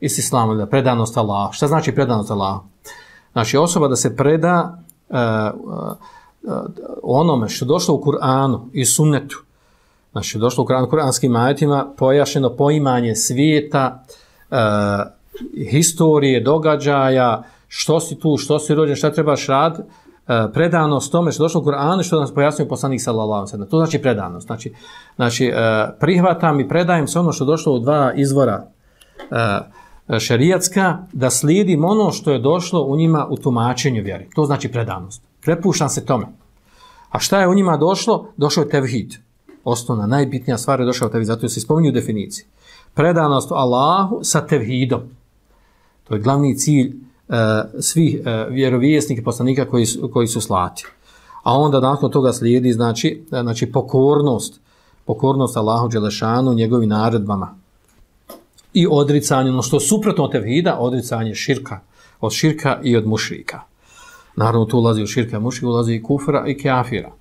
Is islamu, da predanost Allah. Šta znači predanost Allah? Znači osoba da se preda uh, uh, onome što je došlo u Kur'anu i sunnetu. Znači došlo u Kur'anu, kuranskim ajetima pojašeno poimanje svijeta, uh, historije, događaja, što si tu, što si rođen, šta trebaš rad, predanost tome što je došlo u Kur'anu što nas pojasnio poslanik sallallahu alejhi To znači predanost. Znači, znači prihvatam i predajem se ono što je došlo u dva izvora E, šerijatska da slijedim ono što je došlo u njima u tumačenju vjeri. To znači predanost. Prepuštam se tome. A šta je u njima došlo? Došao je tevhid. Osnovna, najbitnija stvar je došao tevhid. Zato se spominju u definiciji. Predanost Allahu sa tevhidom. To je glavni cilj uh, svih e, uh, vjerovijesnika poslanika koji su, koji su slati. A onda nakon toga slijedi znači, znači pokornost. Pokornost Allahu Đelešanu njegovim naredbama i odricanje, ono što suprotno od tevhida, odricanje širka, od širka i od mušrika. Naravno, tu ulazi u širka mušrika, ulazi i kufra i kafira.